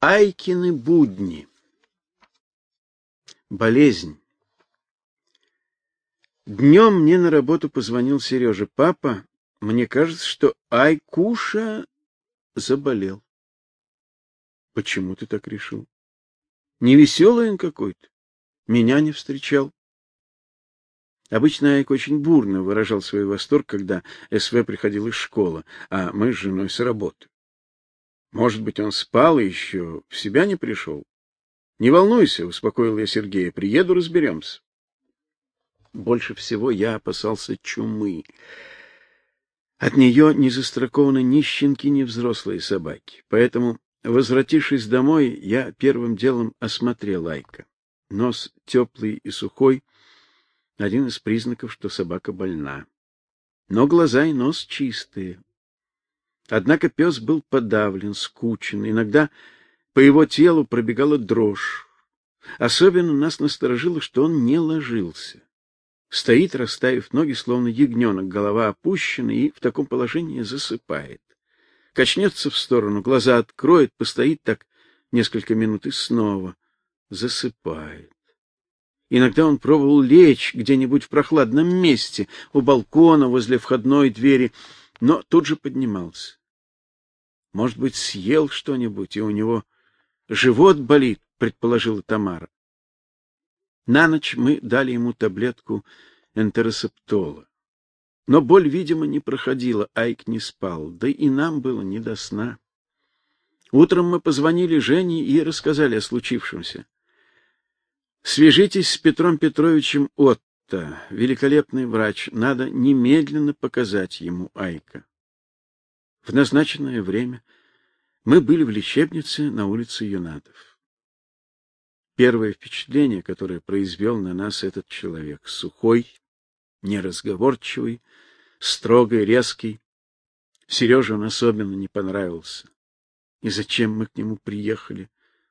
Айкины будни. Болезнь. Днем мне на работу позвонил Сережа. Папа, мне кажется, что Айкуша заболел. Почему ты так решил? Невеселый он какой-то. Меня не встречал. Обычно Айк очень бурно выражал свой восторг, когда СВ приходил из школы, а мы с женой с работы. Может быть, он спал и еще в себя не пришел? Не волнуйся, успокоил я Сергея. Приеду, разберемся. Больше всего я опасался чумы. От нее не застрахованы ни щенки, ни взрослые собаки. Поэтому, возвратившись домой, я первым делом осмотрел Айка. Нос теплый и сухой, один из признаков, что собака больна. Но глаза и нос чистые. Однако пес был подавлен, скучен, иногда по его телу пробегала дрожь. Особенно нас насторожило, что он не ложился. Стоит, расставив ноги, словно ягненок, голова опущена и в таком положении засыпает. Качнется в сторону, глаза откроет, постоит так несколько минут и снова засыпает. Иногда он пробовал лечь где-нибудь в прохладном месте, у балкона, возле входной двери, но тут же поднимался. Может быть, съел что-нибудь, и у него живот болит, предположила Тамара. На ночь мы дали ему таблетку энтеросептола. Но боль, видимо, не проходила, Айк не спал, да и нам было не до сна. Утром мы позвонили Жене и рассказали о случившемся. Свяжитесь с Петром Петровичем Отто, великолепный врач, надо немедленно показать ему Айка. В назначенное время мы были в лечебнице на улице Юнатов. Первое впечатление, которое произвел на нас этот человек, сухой, неразговорчивый, строгий, резкий, Сереже он особенно не понравился. И зачем мы к нему приехали,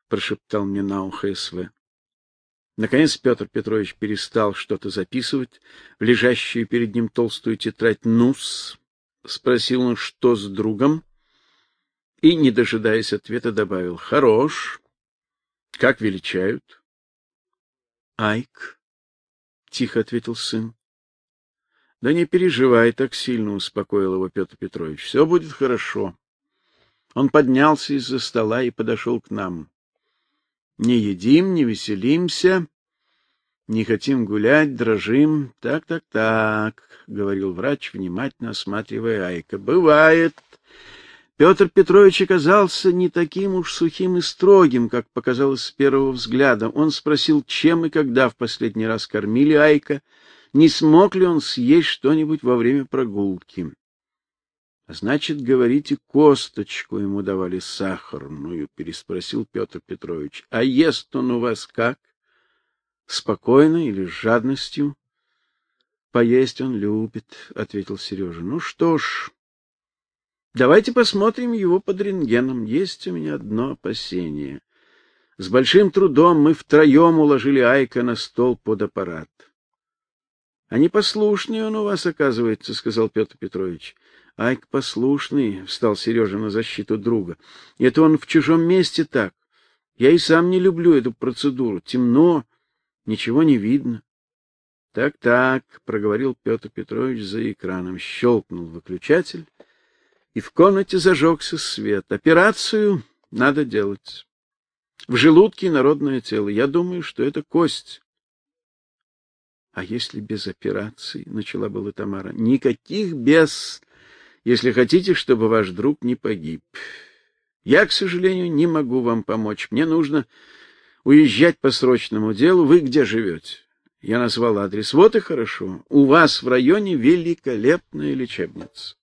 прошептал мне на ухо СВ. Наконец Петр Петрович перестал что-то записывать в лежащую перед ним толстую тетрадь. "Нус?" спросил он, что с другом, и, не дожидаясь ответа, добавил: "Хорош. Как величают?" "Айк", тихо ответил сын. "Да не переживай так сильно", успокоил его Петр Петрович. «Все будет хорошо". Он поднялся из-за стола и подошел к нам. Не едим, не веселимся, не хотим гулять, дрожим. Так, так, так, говорил врач, внимательно осматривая Айка. Бывает. Петр Петрович оказался не таким уж сухим и строгим, как показалось с первого взгляда. Он спросил, чем и когда в последний раз кормили Айка, не смог ли он съесть что-нибудь во время прогулки. Значит, говорите, косточку ему давали сахарную, переспросил Петр Петрович. А ест он у вас как? Спокойно или с жадностью? Поесть он любит, ответил Сережа. Ну что ж, давайте посмотрим его под рентгеном. Есть у меня одно опасение. С большим трудом мы втроем уложили Айка на стол под аппарат. А непослушный он у вас, оказывается, сказал Петр Петрович. Айк послушный, встал Сережа на защиту друга. Это он в чужом месте так. Я и сам не люблю эту процедуру. Темно, ничего не видно. Так, так, проговорил Петр Петрович за экраном, щелкнул выключатель, и в комнате зажегся свет. Операцию надо делать. В желудке народное тело. Я думаю, что это кость. А если без операции, начала была Тамара. Никаких без если хотите, чтобы ваш друг не погиб. Я, к сожалению, не могу вам помочь. Мне нужно уезжать по срочному делу. Вы где живете? Я назвал адрес. Вот и хорошо. У вас в районе великолепная лечебница.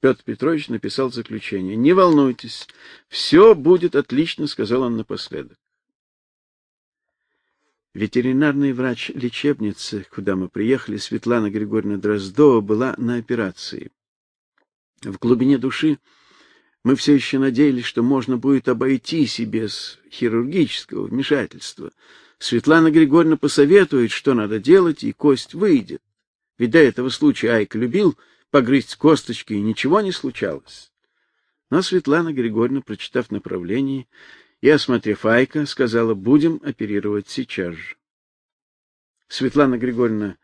Петр Петрович написал заключение. Не волнуйтесь, все будет отлично, сказал он напоследок. Ветеринарный врач лечебницы, куда мы приехали, Светлана Григорьевна Дроздова, была на операции. В глубине души мы все еще надеялись, что можно будет обойтись и без хирургического вмешательства. Светлана Григорьевна посоветует, что надо делать, и кость выйдет. Ведь до этого случая Айк любил погрызть косточки, и ничего не случалось. Но Светлана Григорьевна, прочитав направление и, осмотрев Айка, сказала, будем оперировать сейчас же. Светлана Григорьевна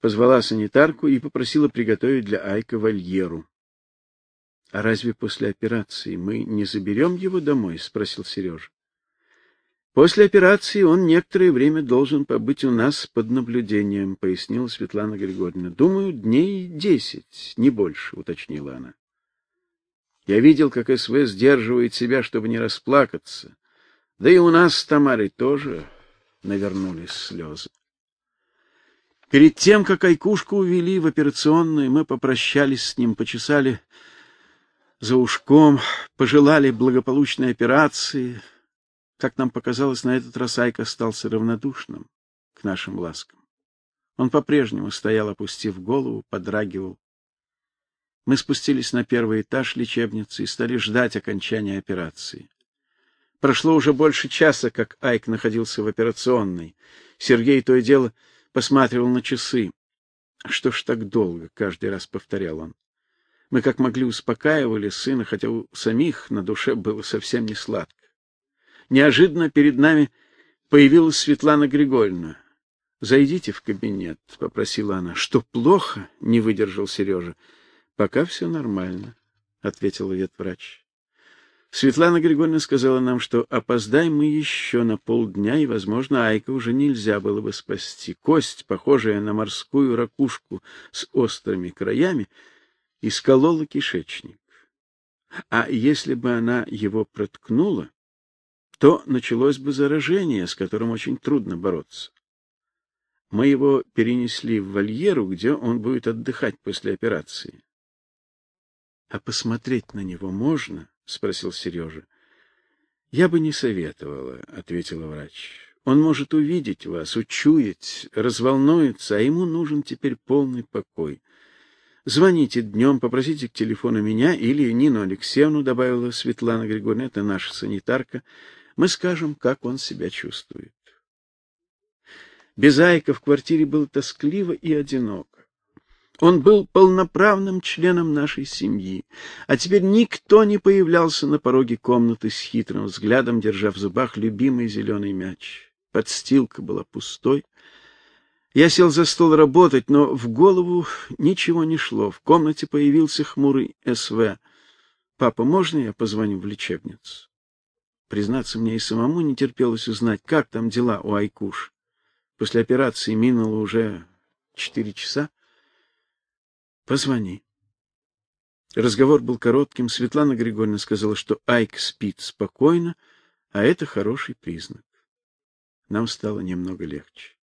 позвала санитарку и попросила приготовить для Айка вольеру. — А разве после операции мы не заберем его домой? — спросил Сережа. — После операции он некоторое время должен побыть у нас под наблюдением, — пояснила Светлана Григорьевна. — Думаю, дней десять, не больше, — уточнила она. Я видел, как СВ сдерживает себя, чтобы не расплакаться. Да и у нас с Тамарой тоже навернулись слезы. Перед тем, как Айкушку увели в операционную, мы попрощались с ним, почесали за ушком, пожелали благополучной операции. Как нам показалось, на этот раз Айка остался равнодушным к нашим ласкам. Он по-прежнему стоял, опустив голову, подрагивал. Мы спустились на первый этаж лечебницы и стали ждать окончания операции. Прошло уже больше часа, как Айк находился в операционной. Сергей то и дело посматривал на часы. Что ж так долго, каждый раз повторял он. Мы как могли успокаивали сына, хотя у самих на душе было совсем не сладко. Неожиданно перед нами появилась Светлана Григорьевна. Зайдите в кабинет, попросила она. Что плохо? не выдержал Сережа. Пока все нормально, ответил ветврач. Светлана Григорьевна сказала нам, что опоздаем мы еще на полдня, и, возможно, Айка уже нельзя было бы спасти. Кость, похожая на морскую ракушку с острыми краями, исколола кишечник. А если бы она его проткнула, то началось бы заражение, с которым очень трудно бороться. Мы его перенесли в вольеру, где он будет отдыхать после операции. А посмотреть на него можно? спросил Сережа. Я бы не советовала, ответила врач. Он может увидеть вас, учуять, разволнуется, а ему нужен теперь полный покой. Звоните днем, попросите к телефону меня или Нину Алексеевну, добавила Светлана Григорьевна, это наша санитарка. Мы скажем, как он себя чувствует. Без Айка в квартире было тоскливо и одиноко. Он был полноправным членом нашей семьи, а теперь никто не появлялся на пороге комнаты с хитрым взглядом, держа в зубах любимый зеленый мяч. Подстилка была пустой, я сел за стол работать, но в голову ничего не шло. В комнате появился хмурый СВ. Папа, можно я позвоню в лечебницу? Признаться мне и самому не терпелось узнать, как там дела у Айкуш. После операции минуло уже четыре часа. Позвони. Разговор был коротким. Светлана Григорьевна сказала, что Айк спит спокойно, а это хороший признак. Нам стало немного легче.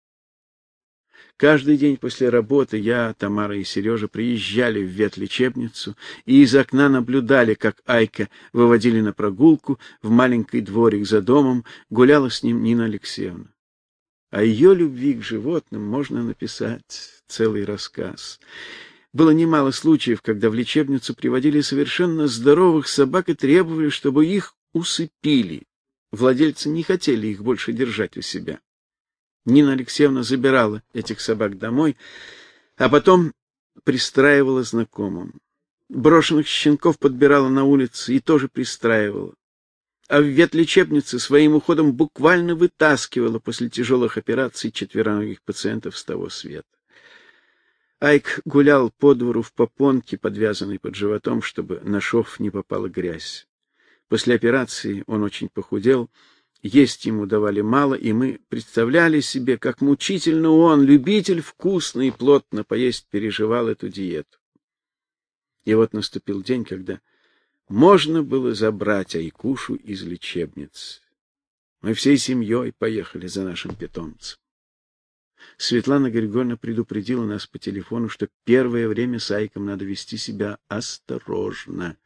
Каждый день после работы я, Тамара и Сережа приезжали в ветлечебницу и из окна наблюдали, как Айка выводили на прогулку в маленький дворик за домом, гуляла с ним Нина Алексеевна. О ее любви к животным можно написать целый рассказ. Было немало случаев, когда в лечебницу приводили совершенно здоровых собак и требовали, чтобы их усыпили. Владельцы не хотели их больше держать у себя. Нина Алексеевна забирала этих собак домой, а потом пристраивала знакомым. Брошенных щенков подбирала на улице и тоже пристраивала. А в ветлечебнице своим уходом буквально вытаскивала после тяжелых операций четвероногих пациентов с того света. Айк гулял по двору в попонке, подвязанной под животом, чтобы на шов не попала грязь. После операции он очень похудел, есть ему давали мало, и мы представляли себе, как мучительно он, любитель вкусно и плотно поесть, переживал эту диету. И вот наступил день, когда можно было забрать Айкушу из лечебницы. Мы всей семьей поехали за нашим питомцем. Светлана Григорьевна предупредила нас по телефону, что первое время с Айком надо вести себя осторожно.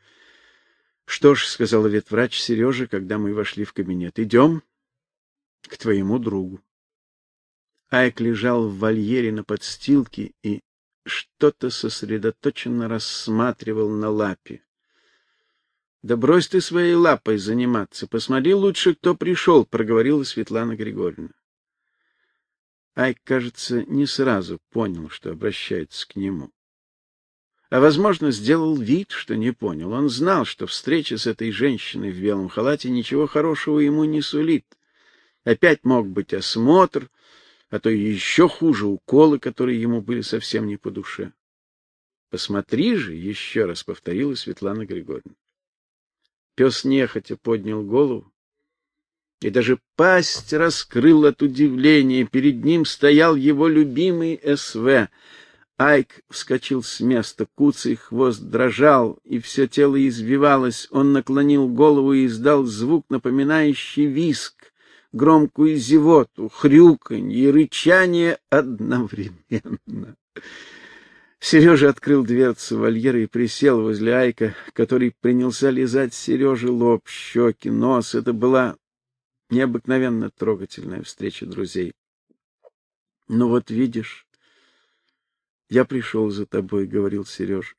Что ж, сказал ветврач Сереже, когда мы вошли в кабинет. Идем к твоему другу. Айк лежал в вольере на подстилке и что-то сосредоточенно рассматривал на лапе. Да брось ты своей лапой заниматься, посмотри лучше, кто пришел», — проговорила Светлана Григорьевна. Айк, кажется, не сразу понял, что обращается к нему. А возможно, сделал вид, что не понял. Он знал, что встреча с этой женщиной в белом халате ничего хорошего ему не сулит. Опять мог быть осмотр, а то еще хуже уколы, которые ему были совсем не по душе. Посмотри же, еще раз повторила Светлана Григорьевна. Пес нехотя поднял голову и даже пасть раскрыл от удивления. Перед ним стоял его любимый СВ. Айк вскочил с места, куцый хвост дрожал, и все тело извивалось. Он наклонил голову и издал звук, напоминающий виск, громкую зевоту, хрюканье и рычание одновременно. Сережа открыл дверцу вольера и присел возле Айка, который принялся лизать Сереже лоб, щеки, нос. Это была необыкновенно трогательная встреча друзей. Ну вот видишь, я пришел за тобой, говорил Сереж.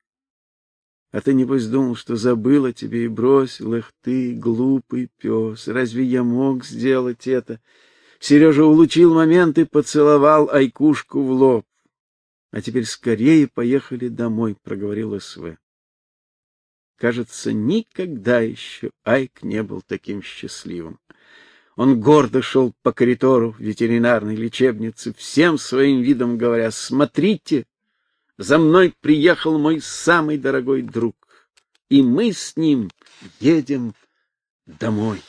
А ты небось думал, что забыл о тебе и бросил их ты, глупый пес. Разве я мог сделать это? Сережа улучил момент и поцеловал Айкушку в лоб. А теперь скорее поехали домой, проговорил СВ. Кажется, никогда еще Айк не был таким счастливым. Он гордо шел по коридору ветеринарной лечебницы, всем своим видом говоря: "Смотрите, за мной приехал мой самый дорогой друг, и мы с ним едем домой".